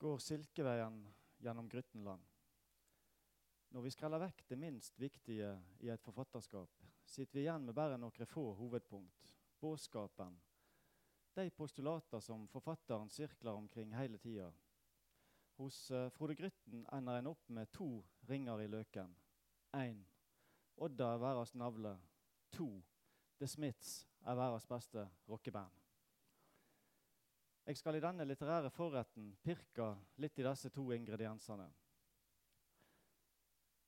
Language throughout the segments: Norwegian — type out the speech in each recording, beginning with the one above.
går Silkeveien gjennom Gryttenland. Når vi skreller vekk det minst viktige i et forfatterskap, sitter vi igjen med bare noen få hovedpunkt. Båtskapen. De postulater som forfatteren sirkler omkring hele tida. Hos uh, Frode Grytten ender en opp med to ringer i løken. Én. Odda er verdens navle. To. The Smiths er verdens beste rockeband. Jeg skal i denne litterære forretten pirke litt i disse to ingrediensene.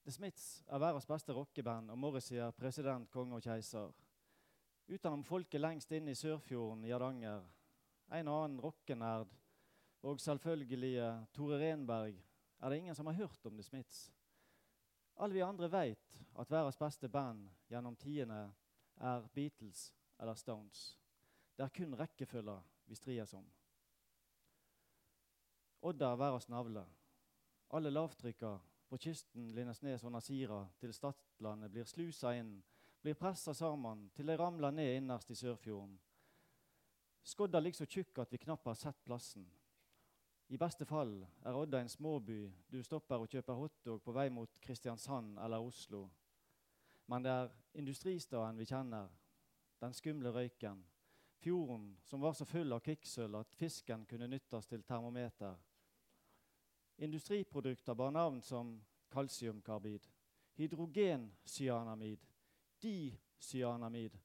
The Smiths er verdens beste rockeband, og Morrissey er president, konge og keiser. Utenom folket lengst inne i Sørfjorden i Hardanger, en og annen rockenerd og selvfølgelige Tore Renberg er det ingen som har hørt om The Smiths. Alle vi andre vet at verdens beste band gjennom tidene er Beatles eller Stones. Det er kun rekkefølga vi strides om. Odda er verdens navle. Alle lavtrykka på kysten Lindesnes og Nasira til Stadlandet blir slusa inn, blir pressa sammen til de ramler ned innerst i Sørfjorden. Skodda ligger så tjukk at vi knapt har sett plassen. I beste fall er Odda en småby du stopper og kjøper hotdog på vei mot Kristiansand eller Oslo. Men det er industristaden vi kjenner, den skumle røyken. Fjorden som var så full av kvikksølv at fisken kunne nyttes til termometer. Industriprodukter bar navn som kalsiumkarbid, hydrogencyanamid, dicyanamid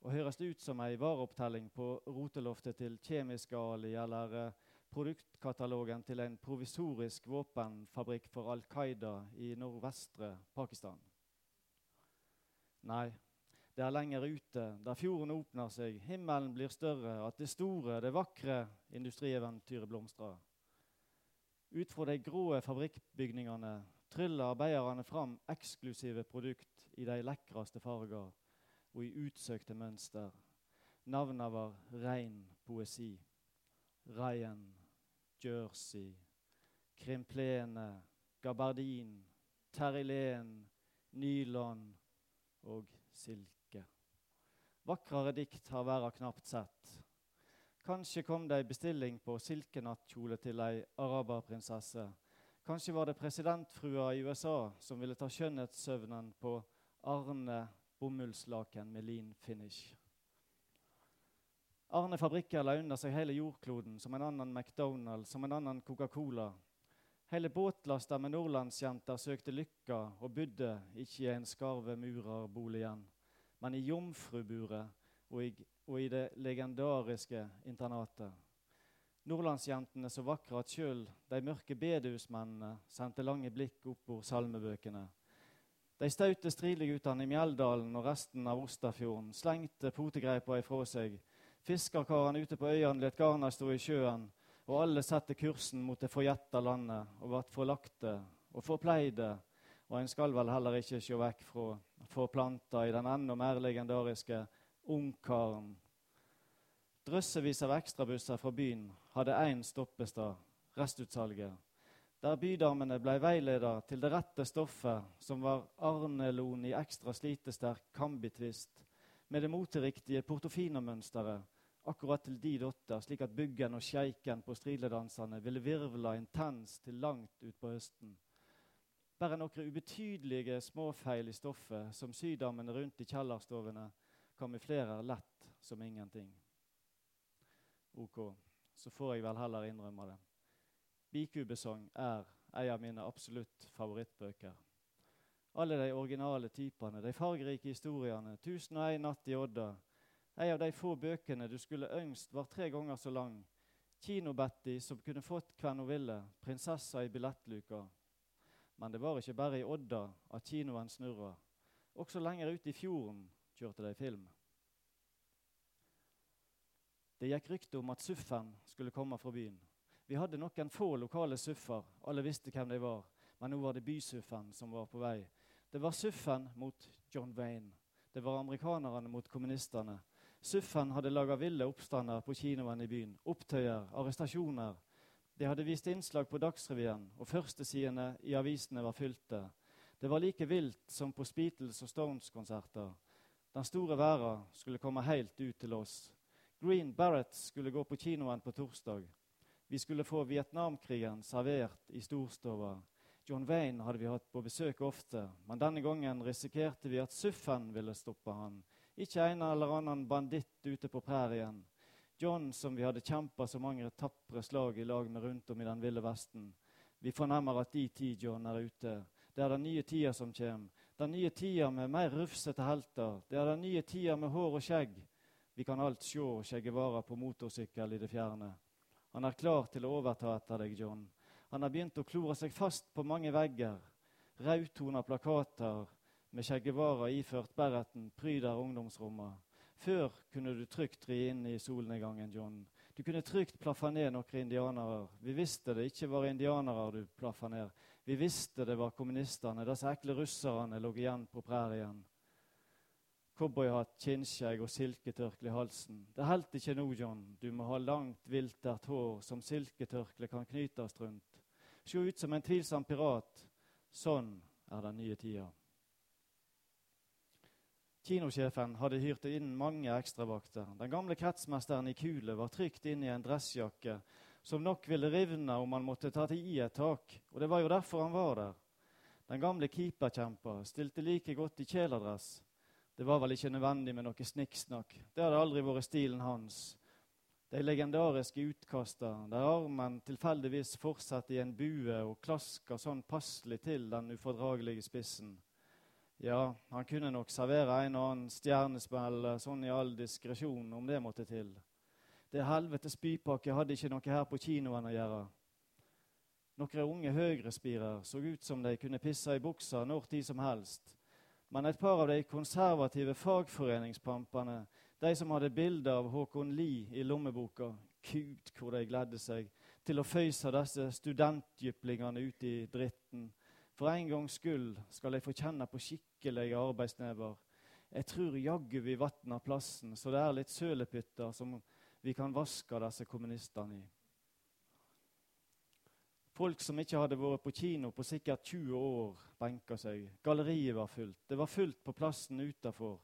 og høres ut som ei vareopptelling på roteloftet til Kjemisk Ali eller eh, produktkatalogen til en provisorisk våpenfabrikk for Al Qaida i nordvestre Pakistan. Nei, det er lenger ute, der fjorden åpner seg, himmelen blir større, at det store, det vakre industrieventyret blomstrer. Ut fra de grå fabrikkbygningene tryller arbeiderne fram eksklusive produkt i de lekreste farger og i utsøkte mønster. Navnet var rein poesi. Ryan, Jersey, Krimplene, gabardin, terrilen, nylon og silke. Vakrere dikt har verden knapt sett. Kanskje kom det ei bestilling på silkenattkjole til ei araberprinsesse. Kanskje var det presidentfrua i USA som ville ta skjønnhetssøvnen på Arne bomullslaken med lean finish. Arne Fabrikker la under seg hele jordkloden som en annen McDonald's, som en annen Coca-Cola. Hele båtlaster med nordlandsjenter søkte lykka og bodde ikke i en skarve murerboligen, men i jomfruburet og i, og i det legendariske internatet. Nordlandsjentene så vakre at sjøl de mørke bedehusmennene sendte lange blikk opp på salmebøkene. De staute strileguttene i Mjeldalen og resten av Osterfjorden slengte potegreipa ifra seg. Fiskerkarene ute på øyene lot garna stå i sjøen, og alle satte kursen mot det forjetta landet og ble forlagte og forpleide. Og en skal vel heller ikke se vekk fra forplanta i den enda mer legendariske Ungkaren. Drøssevis av ekstrabusser fra byen hadde én stoppestad, restutsalget, der bydamene ble veileda til det rette stoffet, som var arnelon i ekstra slitesterk kambitvist, med det moteriktige portofinomønsteret, akkurat til de dotter, slik at byggen og sjeiken på striledansene ville virvla intens til langt utpå høsten. Bare noen ubetydelige småfeil i stoffet, som sydammene rundt i kjellerstovene kamuflerer lett som ingenting. Ok, så får jeg vel heller innrømme det. Bikubesong er en av mine absolutt favorittbøker. Alle de originale typene, de fargerike historiene, 'Tusen og en natt i Odda', en av de få bøkene du skulle ønske var tre ganger så lang. Kino-Betty som kunne fått hvem hun ville, prinsessa i billettluka. Men det var ikke bare i Odda at kinoen snurra. Også lenger ute i fjorden kjørte de film. Det gikk rykte om at Suffen skulle komme fra byen. Vi hadde noen få lokale suffer, alle visste hvem de var, men nå var det Bysuffen som var på vei. Det var Suffen mot John Wayne. Det var amerikanerne mot kommunistene. Suffen hadde laga ville oppstander på kinoen i byen. Opptøyer, arrestasjoner. De hadde vist innslag på Dagsrevyen, og førstesidene i avisene var fylte. Det var like vilt som på Beatles og Stones-konserter. Den store verden skulle komme helt ut til oss. Green Barrett skulle gå på kinoen på torsdag. Vi skulle få Vietnamkrigen servert i storstua. John Wayne hadde vi hatt på besøk ofte, men denne gangen risikerte vi at Suffen ville stoppe han. Ikke en eller annen banditt ute på prærien. John, som vi hadde kjempa så mange tapre slag i lag med rundt om i den ville Vesten. Vi fornemmer at de tid John er ute. Det er den nye tida som kommer. Den nye tida med mer rufsete helter. Det er den nye tida med hår og skjegg. Vi kan alt sjå Skjeggevara på motorsykkel i det fjerne. Han er klar til å overta etter deg, John. Han har begynt å klore seg fast på mange vegger. Rautona plakater med Skjeggevara iført bereten pryder ungdomsrommet. Før kunne du trygt ri inn i solnedgangen, John. Du kunne trygt plaffa ned noen indianere. Vi visste det ikke var indianere du plaffa ned. Vi visste det var kommunistene. Disse ekle russerne lå igjen på prærien. Cowboyhatt, kinnskjegg og silketørkle i halsen. Det holdt ikke nå, John. Du må ha langt, viltert hår som silketørkle kan knytes rundt. Se ut som en tvilsom pirat. Sånn er den nye tida. Kinosjefen hadde hyrt inn mange ekstravakter. Den gamle kretsmesteren i Kule var trygt inne i en dressjakke som nok ville rivne om han måtte ta til i et tak, og det var jo derfor han var der. Den gamle keeperkjempa stilte like godt i kjeledress. Det var vel ikke nødvendig med noe snikksnakk. Det hadde aldri vært stilen hans. De legendariske utkasta, der armen tilfeldigvis fortsetter i en bue og klasker sånn passelig til den ufordragelige spissen. Ja, han kunne nok servere en og annen stjernesmell sånn i all diskresjon, om det måtte til. Det helvetes bypakke hadde ikke noe her på kinoen å gjøre. Noen unge høyrespirer så ut som de kunne pisse i buksa når tid som helst. Men et par av de konservative fagforeningspampene de som hadde bilde av Håkon Lie i lommeboka. Gud, hvor de gledde seg til å føyse disse studentjyplingene ut i dritten. For en gangs skyld skal de få kjenne på skikkelige arbeidsnever. Jeg tror jaggu vi vatner plassen, så det er litt sølepytter som vi kan vaske disse kommunistene i. Folk som ikke hadde vært på kino på sikkert 20 år, benka seg. Galleriet var fullt. Det var fullt på plassen utafor.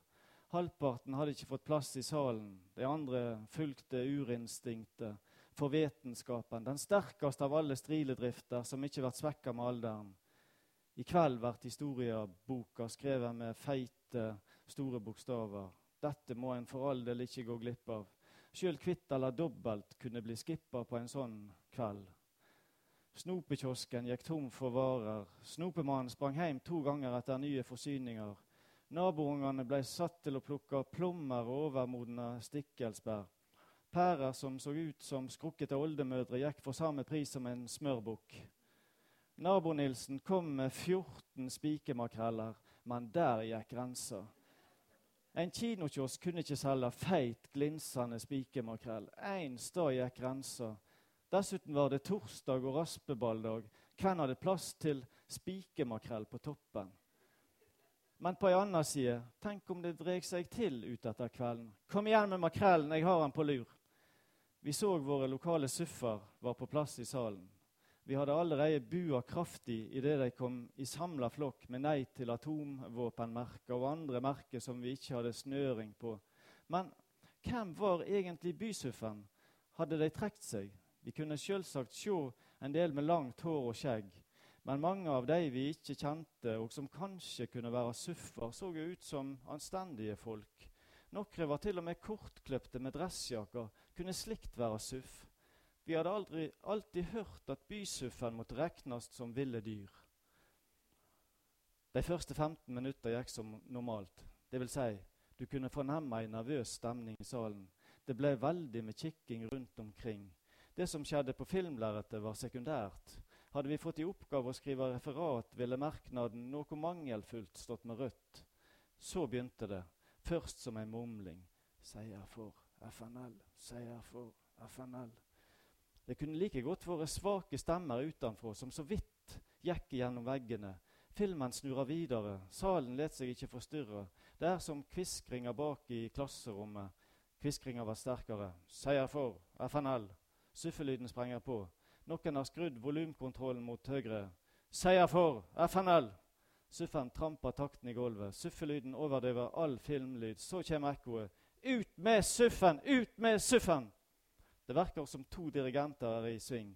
Halvparten hadde ikke fått plass i salen. De andre fulgte urinstinktet for vitenskapen, den sterkeste av alle striledrifter som ikke blir svekka med alderen. I kveld blir historieboka skrevet med feite, store bokstaver. Dette må en for all del ikke gå glipp av. Sjøl kvitt eller dobbelt kunne bli skippa på en sånn kveld. Snopekiosken gikk tom for varer. Snopemannen sprang hjem to ganger etter nye forsyninger. Naboungene ble satt til å plukke plommer og overmodne stikkelsbær. Pærer som så ut som skrukkete oldemødre, gikk for samme pris som en smørbukk. Nabo-Nilsen kom med 14 spikermakreller, men der gikk grensa. En kinokiosk kunne ikke selge feit, glinsende spikermakrell. Én sted gikk grensa. Dessuten var det torsdag og raspeballdag. Hvem hadde plass til spikermakrell på toppen? Men på ei anna side, tenk om det dreg seg til ut etter kvelden. Kom igjen med makrellen, jeg har han på lur. Vi så våre lokale suffer var på plass i salen. Vi hadde allerede bua kraftig idet de kom i samla flokk med nei til atomvåpenmerker og andre merker som vi ikke hadde snøring på. Men hvem var egentlig bysuffen? Hadde de trukket seg? Vi kunne selvsagt se en del med langt hår og skjegg. Men mange av de vi ikke kjente, og som kanskje kunne være suffer, så jo ut som anstendige folk. Noen var til og med kortkløpte med dressjakker. Kunne slikt være suff? Vi hadde aldri, alltid hørt at bysuffen måtte regnes som ville dyr. De første 15 minutter gikk som normalt. Det vil si, du kunne fornemme en nervøs stemning i salen. Det ble veldig med kikking rundt omkring. Det som skjedde på filmlerretet, var sekundært. Hadde vi fått i oppgave å skrive referat, ville merknaden noe mangelfullt stått med rødt. Så begynte det, først som en mumling. Seier for FNL, seier for FNL. Det kunne like godt vært svake stemmer utenfra som så vidt gikk gjennom veggene. Filmen snurra videre, salen let seg ikke forstyrre. Det er som kviskringa bak i klasserommet. Kviskringa var sterkere. Seier for FNL. Suffelyden sprenger på. Noen har skrudd volumkontrollen mot høyre. Seier for FNL! Suffen tramper takten i gulvet. Suffelyden overdøver all filmlyd. Så kommer ekkoet. Ut med Suffen! Ut med Suffen! Det verker som to dirigenter er i sving.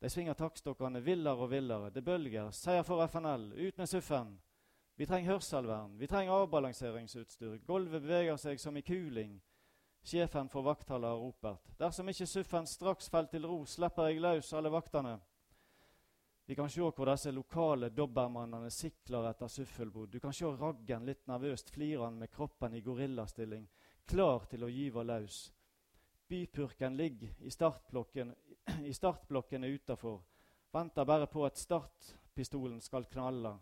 De svinger taktstokkene villere og villere. Det bølger. Seier for FNL. Ut med suffen. Vi trenger hørselvern. Vi trenger avbalanseringsutstyr. Gulvet beveger seg som i kuling. Sjefen for vaktholdet har ropert. Dersom ikke Suffen straks faller til ro, slipper jeg løs alle vaktene. Vi kan se hvor disse lokale dobbermannene sikler etter suffelbod. Du kan se Raggen litt nervøst flirende med kroppen i gorillastilling, klar til å gyve løs. Bypurken ligger i startblokken, i startblokkene utafor, venter bare på at startpistolen skal knalle.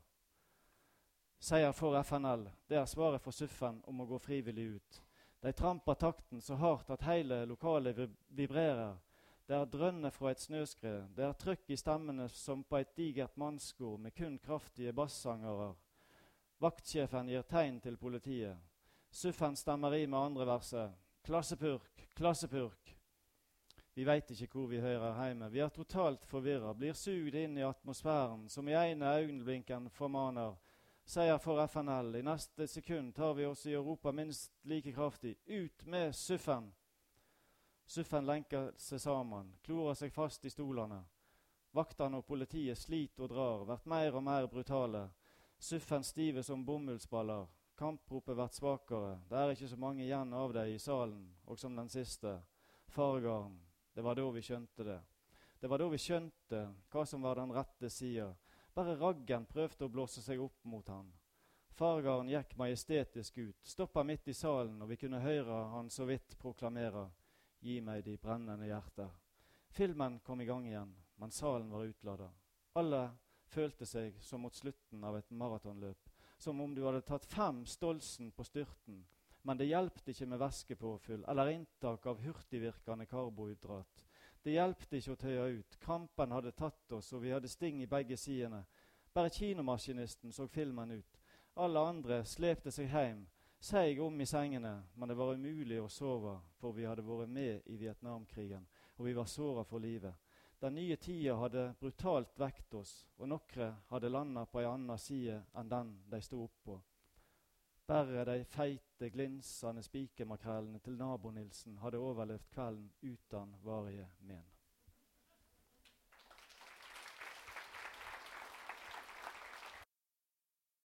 Seier for FNL, det er svaret for Suffen om å gå frivillig ut. De tramper takten så hardt at hele lokalet vibrerer. Det er drønner fra et snøskred. Det er trykk i stemmene som på et digert mannskor med kun kraftige bassangere. Vaktsjefen gir tegn til politiet. Suffen stemmer i med andre verset. Klassepurk, klassepurk. Vi veit ikke hvor vi hører hjemme. Vi er totalt forvirra, blir sugd inn i atmosfæren, som i ene øyeblinken formaner Seier for FNL. I neste sekund tar vi oss i Europa minst like kraftig. Ut med Suffen! Suffen lenker seg sammen, klorer seg fast i stolene. Vaktene og politiet sliter og drar, blir mer og mer brutale. Suffen stive som bomullsballer. Kampropet vært svakere. Det er ikke så mange igjen av deg i salen, og som den siste. Fargarden. Det var da vi skjønte det. Det var da vi skjønte hva som var den rette sida. Bare raggen prøvde å blåse seg opp mot han. Fargarden gikk majestetisk ut, stoppa midt i salen, og vi kunne høre han så vidt proklamere Gi meg de brennende hjerter. Filmen kom i gang igjen, men salen var utlada. Alle følte seg som mot slutten av et maratonløp. Som om du hadde tatt fem Stolsen på styrten. Men det hjelpte ikke med væskepåfyll eller inntak av hurtigvirkende karbohydrat. Det hjelpte ikke å tøye ut. Krampen hadde tatt oss, og vi hadde sting i begge sidene. Bare kinomaskinisten så filmen ut. Alle andre slepte seg hjem seig om i sengene, men det var umulig å sove, for vi hadde vært med i Vietnamkrigen, og vi var såra for livet. Den nye tida hadde brutalt vekt oss, og nokre hadde landa på ei anna side enn den de sto oppå. Bare de feite, glinsende spikermakrellene til nabo-Nilsen hadde overlevd kvelden uten varige men.